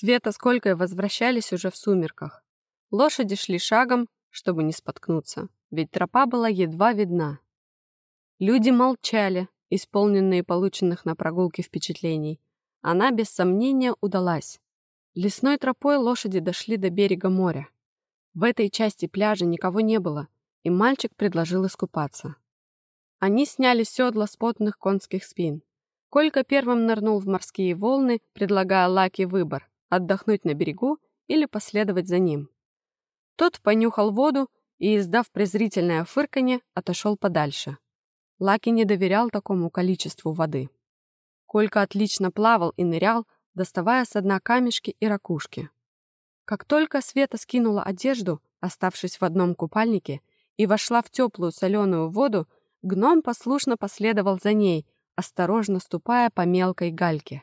Света с Колькой возвращались уже в сумерках. Лошади шли шагом, чтобы не споткнуться, ведь тропа была едва видна. Люди молчали, исполненные полученных на прогулке впечатлений. Она, без сомнения, удалась. Лесной тропой лошади дошли до берега моря. В этой части пляжа никого не было, и мальчик предложил искупаться. Они сняли седла с потных конских спин. Колька первым нырнул в морские волны, предлагая Лаки выбор — отдохнуть на берегу или последовать за ним. Тот понюхал воду и, издав презрительное фырканье, отошел подальше. Лаки не доверял такому количеству воды. Колька отлично плавал и нырял, доставая с дна камешки и ракушки. Как только Света скинула одежду, оставшись в одном купальнике, и вошла в теплую соленую воду, гном послушно последовал за ней, осторожно ступая по мелкой гальке.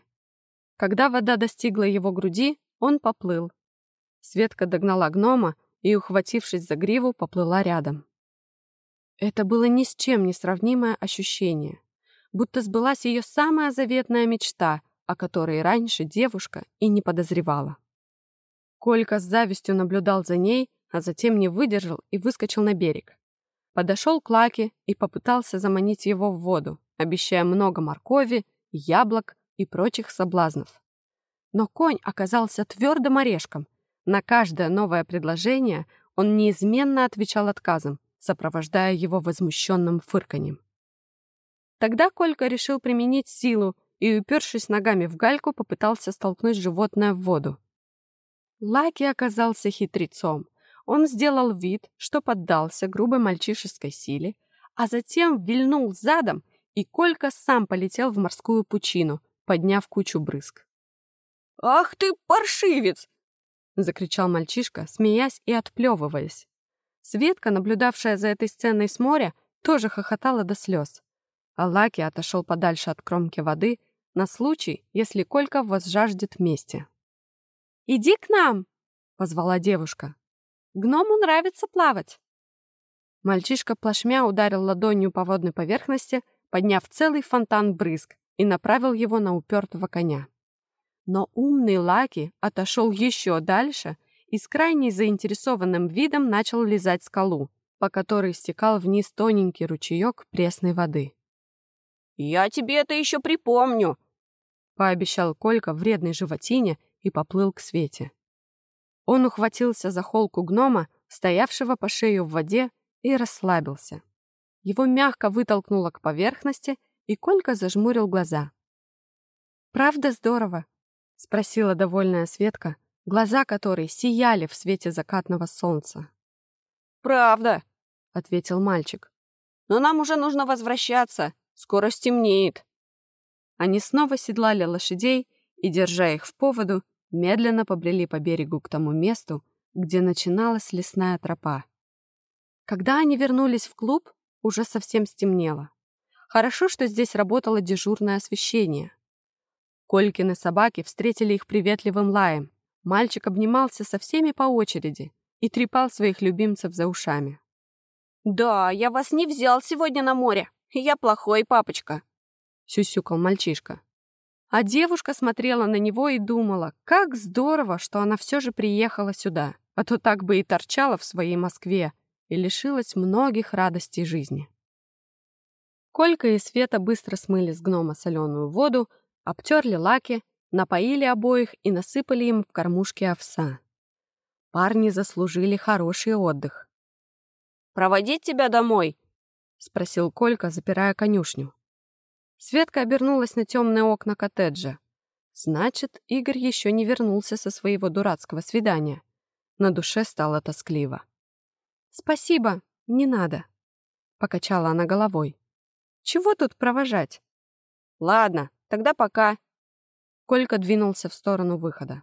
Когда вода достигла его груди, он поплыл. Светка догнала гнома и, ухватившись за гриву, поплыла рядом. Это было ни с чем не сравнимое ощущение, будто сбылась ее самая заветная мечта, о которой раньше девушка и не подозревала. Колька с завистью наблюдал за ней, а затем не выдержал и выскочил на берег. Подошел к Лаке и попытался заманить его в воду, обещая много моркови, яблок и прочих соблазнов. Но конь оказался твердым орешком. На каждое новое предложение он неизменно отвечал отказом, сопровождая его возмущенным фырканьем. Тогда Колька решил применить силу и, упершись ногами в гальку, попытался столкнуть животное в воду. Лаки оказался хитрецом. Он сделал вид, что поддался грубой мальчишеской силе, а затем вильнул задом, и Колька сам полетел в морскую пучину, подняв кучу брызг. «Ах ты, паршивец!» — закричал мальчишка, смеясь и отплевываясь. Светка, наблюдавшая за этой сценой с моря, тоже хохотала до слез. А Лаки отошел подальше от кромки воды на случай, если Колька возжаждет мести. «Иди к нам!» — позвала девушка. «Гному нравится плавать!» Мальчишка плашмя ударил ладонью по водной поверхности, подняв целый фонтан брызг и направил его на упертого коня. Но умный Лаки отошел еще дальше и с крайне заинтересованным видом начал лизать скалу, по которой стекал вниз тоненький ручеек пресной воды. «Я тебе это еще припомню!» — пообещал Колька вредной животине и поплыл к Свете. Он ухватился за холку гнома, стоявшего по шею в воде, и расслабился. Его мягко вытолкнуло к поверхности, и Колька зажмурил глаза. «Правда здорово?» — спросила довольная Светка, глаза которой сияли в свете закатного солнца. «Правда», — ответил мальчик. «Но нам уже нужно возвращаться. Скоро стемнеет». Они снова седлали лошадей и, держа их в поводу, медленно побрели по берегу к тому месту, где начиналась лесная тропа. Когда они вернулись в клуб, уже совсем стемнело. Хорошо, что здесь работало дежурное освещение. Колькины собаки встретили их приветливым лаем, Мальчик обнимался со всеми по очереди и трепал своих любимцев за ушами. «Да, я вас не взял сегодня на море. Я плохой папочка», — сюсюкал мальчишка. А девушка смотрела на него и думала, как здорово, что она все же приехала сюда, а то так бы и торчала в своей Москве и лишилась многих радостей жизни. Колька и Света быстро смыли с гнома соленую воду, обтерли лаки напоили обоих и насыпали им в кормушки овса. Парни заслужили хороший отдых. «Проводить тебя домой?» — спросил Колька, запирая конюшню. Светка обернулась на темные окна коттеджа. Значит, Игорь еще не вернулся со своего дурацкого свидания. На душе стало тоскливо. «Спасибо, не надо», — покачала она головой. «Чего тут провожать?» «Ладно, тогда пока. Колька двинулся в сторону выхода.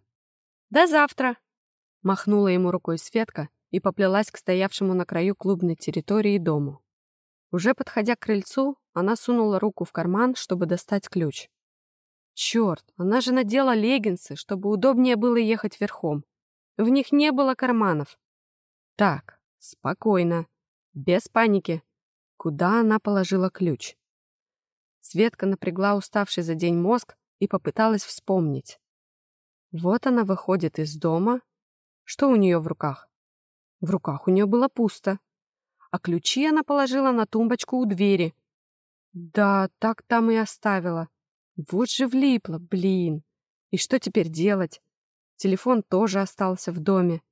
«До завтра!» Махнула ему рукой Светка и поплелась к стоявшему на краю клубной территории дому. Уже подходя к крыльцу, она сунула руку в карман, чтобы достать ключ. Черт, она же надела леггинсы, чтобы удобнее было ехать верхом. В них не было карманов. Так, спокойно, без паники. Куда она положила ключ? Светка напрягла уставший за день мозг и попыталась вспомнить. Вот она выходит из дома. Что у нее в руках? В руках у нее было пусто. А ключи она положила на тумбочку у двери. Да, так там и оставила. Вот же влипла, блин. И что теперь делать? Телефон тоже остался в доме.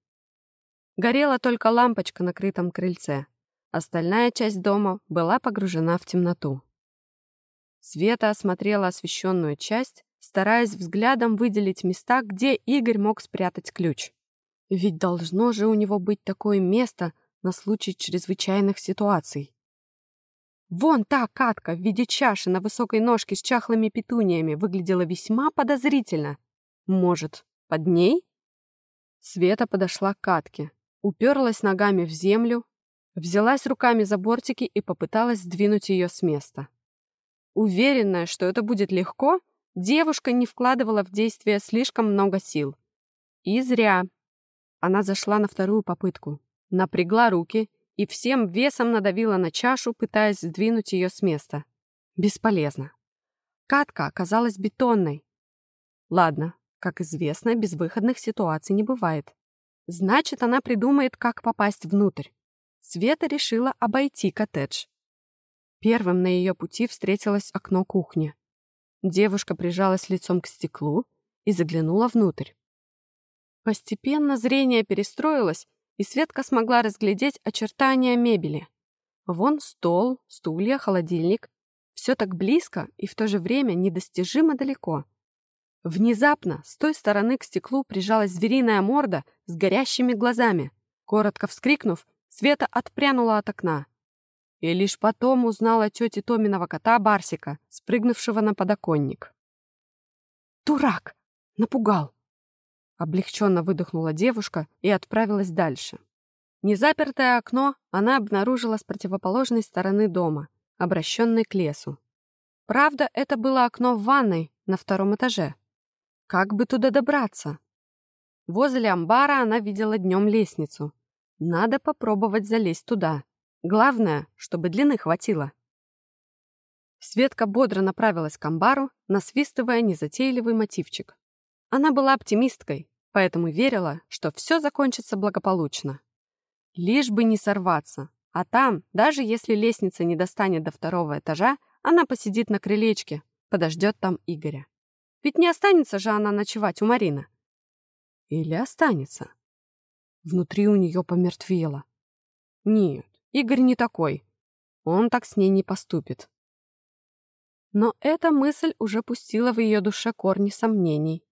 Горела только лампочка на крытом крыльце. Остальная часть дома была погружена в темноту. Света осмотрела освещенную часть, стараясь взглядом выделить места, где Игорь мог спрятать ключ. Ведь должно же у него быть такое место на случай чрезвычайных ситуаций. Вон та катка в виде чаши на высокой ножке с чахлыми петуниями выглядела весьма подозрительно. Может, под ней? Света подошла к катке, уперлась ногами в землю, Взялась руками за бортики и попыталась сдвинуть ее с места. Уверенная, что это будет легко, девушка не вкладывала в действие слишком много сил. И зря. Она зашла на вторую попытку, напрягла руки и всем весом надавила на чашу, пытаясь сдвинуть ее с места. Бесполезно. Катка оказалась бетонной. Ладно, как известно, безвыходных ситуаций не бывает. Значит, она придумает, как попасть внутрь. Света решила обойти коттедж. Первым на ее пути встретилось окно кухни. Девушка прижалась лицом к стеклу и заглянула внутрь. Постепенно зрение перестроилось, и Светка смогла разглядеть очертания мебели. Вон стол, стулья, холодильник. Все так близко и в то же время недостижимо далеко. Внезапно с той стороны к стеклу прижалась звериная морда с горящими глазами. Коротко вскрикнув, Света отпрянула от окна. И лишь потом узнала тети Томиного кота Барсика, спрыгнувшего на подоконник. «Дурак! Напугал!» Облегченно выдохнула девушка и отправилась дальше. Незапертое окно она обнаружила с противоположной стороны дома, обращенной к лесу. Правда, это было окно в ванной на втором этаже. Как бы туда добраться? Возле амбара она видела днем лестницу, надо попробовать залезть туда. Главное, чтобы длины хватило. Светка бодро направилась к амбару, насвистывая незатейливый мотивчик. Она была оптимисткой, поэтому верила, что все закончится благополучно. Лишь бы не сорваться, а там, даже если лестница не достанет до второго этажа, она посидит на крылечке, подождет там Игоря. Ведь не останется же она ночевать у Марины. Или останется? Внутри у нее помертвело. Нет, Игорь не такой. Он так с ней не поступит. Но эта мысль уже пустила в ее душе корни сомнений.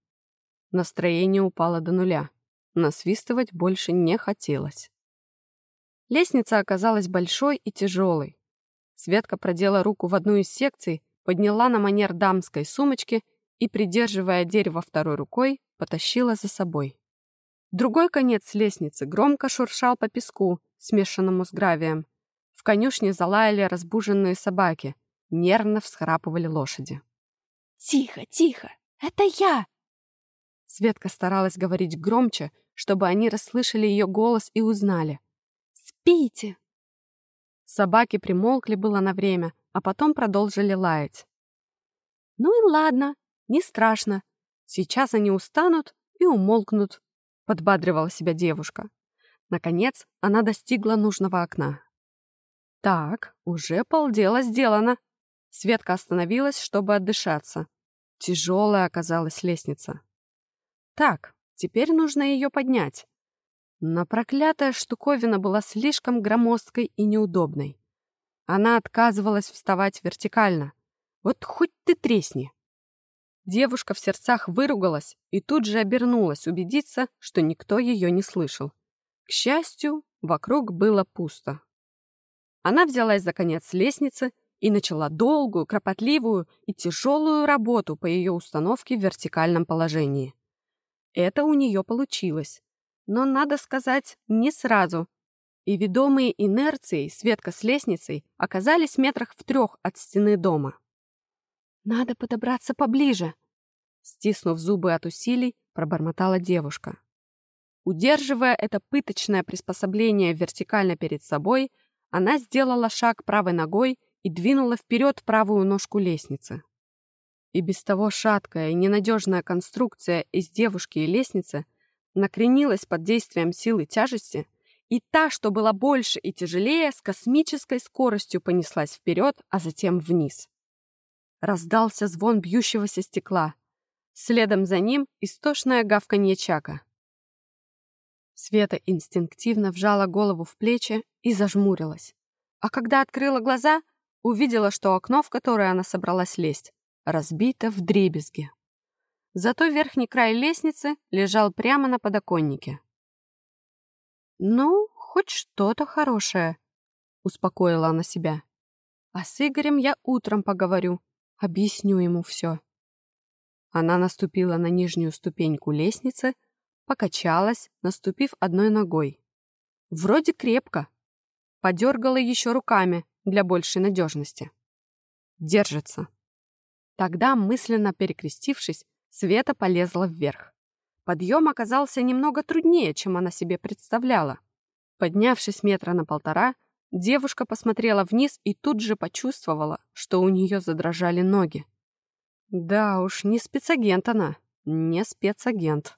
Настроение упало до нуля. Насвистывать больше не хотелось. Лестница оказалась большой и тяжелой. Светка продела руку в одну из секций, подняла на манер дамской сумочки и, придерживая дерево второй рукой, потащила за собой. Другой конец лестницы громко шуршал по песку, смешанному с гравием. В конюшне залаяли разбуженные собаки, нервно всхрапывали лошади. «Тихо, тихо! Это я!» Светка старалась говорить громче, чтобы они расслышали ее голос и узнали. «Спите!» Собаки примолкли было на время, а потом продолжили лаять. «Ну и ладно, не страшно. Сейчас они устанут и умолкнут подбадривала себя девушка. Наконец, она достигла нужного окна. Так, уже полдела сделано. Светка остановилась, чтобы отдышаться. Тяжелая оказалась лестница. Так, теперь нужно ее поднять. Но проклятая штуковина была слишком громоздкой и неудобной. Она отказывалась вставать вертикально. Вот хоть ты тресни. Девушка в сердцах выругалась и тут же обернулась убедиться, что никто ее не слышал. К счастью, вокруг было пусто. Она взялась за конец лестницы и начала долгую, кропотливую и тяжелую работу по ее установке в вертикальном положении. Это у нее получилось, но, надо сказать, не сразу. И ведомые инерцией Светка с лестницей оказались метрах в трех от стены дома. «Надо подобраться поближе», — стиснув зубы от усилий, пробормотала девушка. Удерживая это пыточное приспособление вертикально перед собой, она сделала шаг правой ногой и двинула вперед правую ножку лестницы. и без того шаткая и ненадежная конструкция из девушки и лестницы накренилась под действием силы тяжести, и та, что была больше и тяжелее, с космической скоростью понеслась вперед, а затем вниз. Раздался звон бьющегося стекла. Следом за ним истошное гавканье Чака. Света инстинктивно вжала голову в плечи и зажмурилась. А когда открыла глаза, увидела, что окно, в которое она собралась лезть, разбито в дребезги. Зато верхний край лестницы лежал прямо на подоконнике. «Ну, хоть что-то хорошее», — успокоила она себя. «А с Игорем я утром поговорю, объясню ему все». Она наступила на нижнюю ступеньку лестницы, покачалась, наступив одной ногой. Вроде крепко. Подергала еще руками для большей надежности. Держится. Тогда, мысленно перекрестившись, Света полезла вверх. Подъем оказался немного труднее, чем она себе представляла. Поднявшись метра на полтора, девушка посмотрела вниз и тут же почувствовала, что у нее задрожали ноги. Да уж, не спецагент она, не спецагент.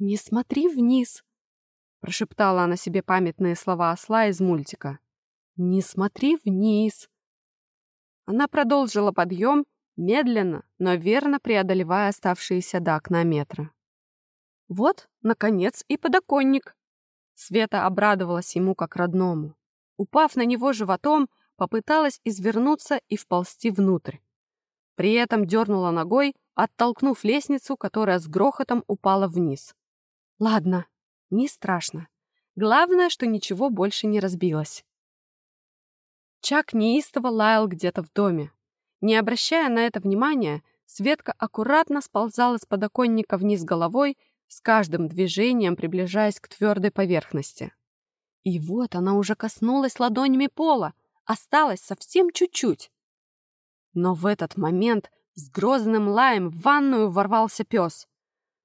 «Не смотри вниз», — прошептала она себе памятные слова осла из мультика. «Не смотри вниз». Она продолжила подъем, медленно, но верно преодолевая оставшиеся до окна метра. Вот, наконец, и подоконник. Света обрадовалась ему как родному. Упав на него животом, попыталась извернуться и вползти внутрь. При этом дернула ногой, оттолкнув лестницу, которая с грохотом упала вниз. Ладно, не страшно. Главное, что ничего больше не разбилось. Чак неистово лаял где-то в доме. Не обращая на это внимания, Светка аккуратно сползала с подоконника вниз головой, с каждым движением приближаясь к твердой поверхности. И вот она уже коснулась ладонями пола, осталось совсем чуть-чуть. Но в этот момент с грозным лаем в ванную ворвался пес.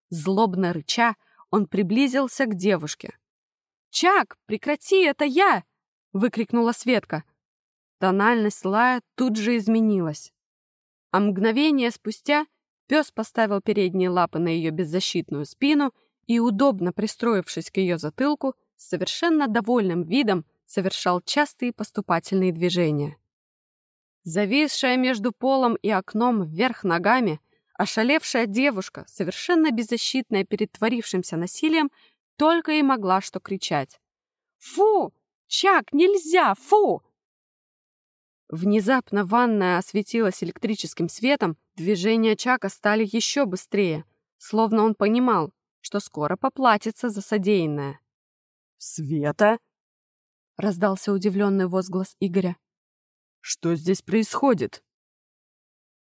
Злобно рыча, он приблизился к девушке. «Чак, прекрати, это я!» — выкрикнула Светка. Тональность лая тут же изменилась. А мгновение спустя пес поставил передние лапы на ее беззащитную спину и, удобно пристроившись к ее затылку, с совершенно довольным видом совершал частые поступательные движения. Зависшая между полом и окном вверх ногами, ошалевшая девушка, совершенно беззащитная перед творившимся насилием, только и могла что кричать. «Фу! Чак, нельзя! Фу! Внезапно ванная осветилась электрическим светом, движения Чака стали еще быстрее, словно он понимал, что скоро поплатится за содеянное. «Света?» — раздался удивленный возглас Игоря. «Что здесь происходит?»